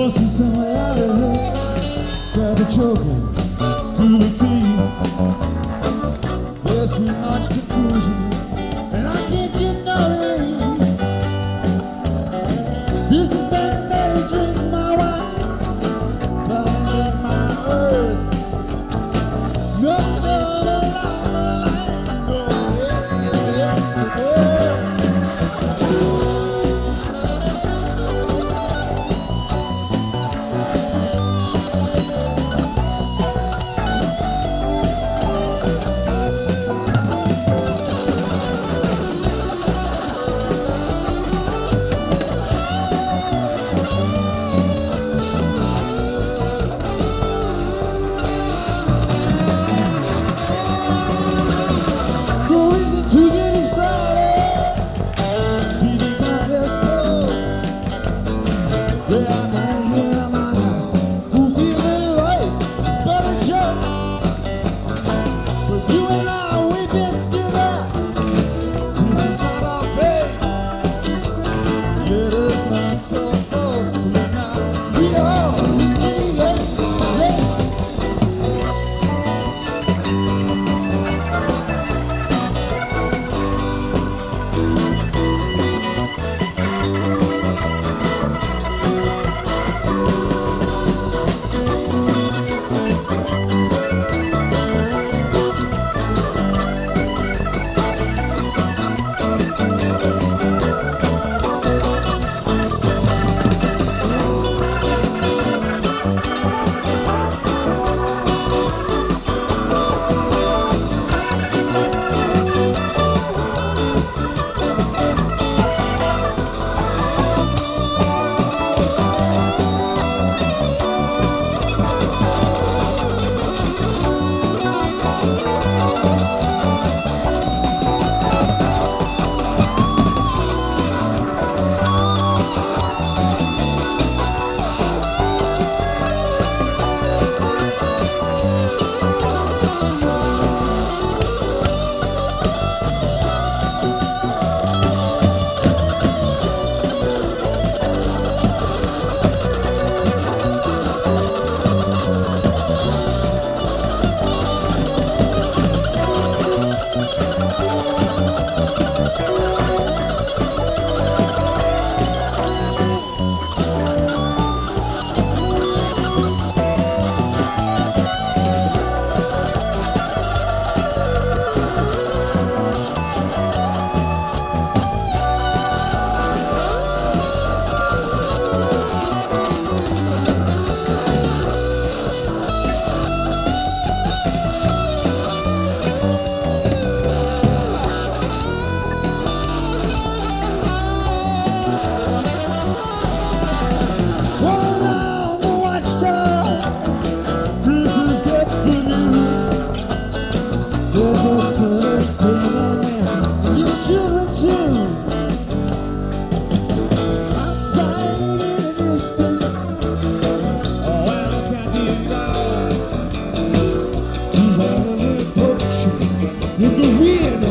Supposed to be somewhere out of here. Grab a choker. with the wind.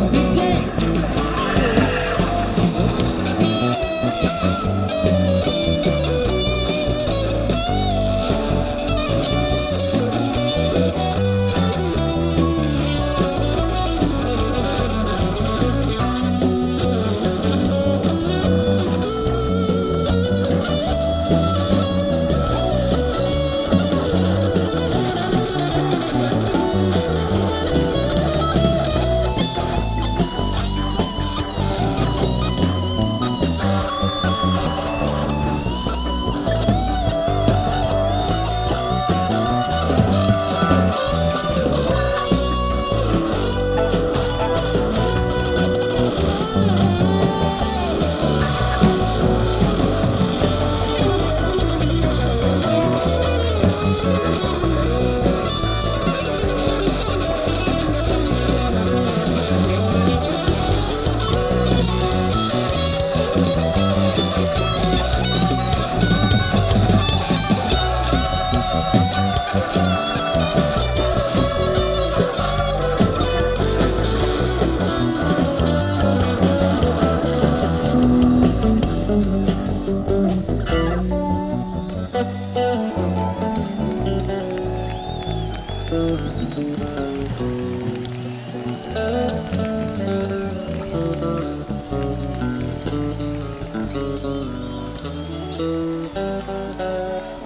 Mm-hmm.